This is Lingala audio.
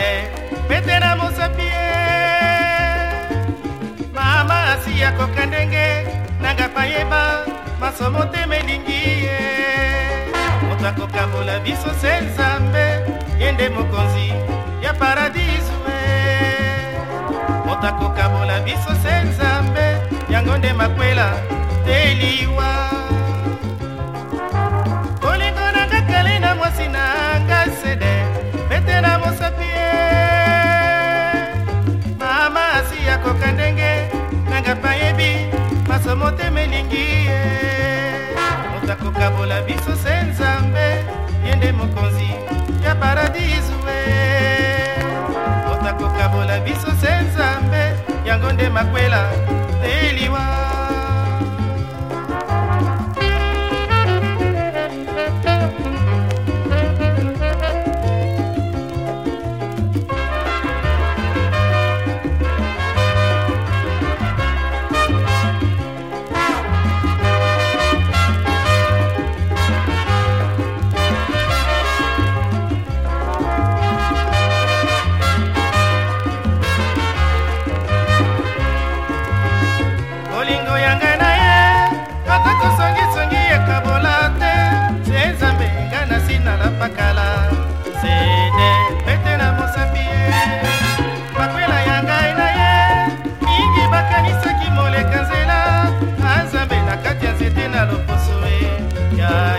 dɛ petera mosapi ye mama asiya koka ndenge nangapa yeba masomo teme elingi ye moto akokambola biso se nzambe ye nde mokonzi ya paradisme moto akokambola biso se nzambe yango nde makwela te liwa akabola biso se nzambe ye nde mokonzi ya paradisu we otakokabola biso se nzambe yango nde makwela te liwa yeah.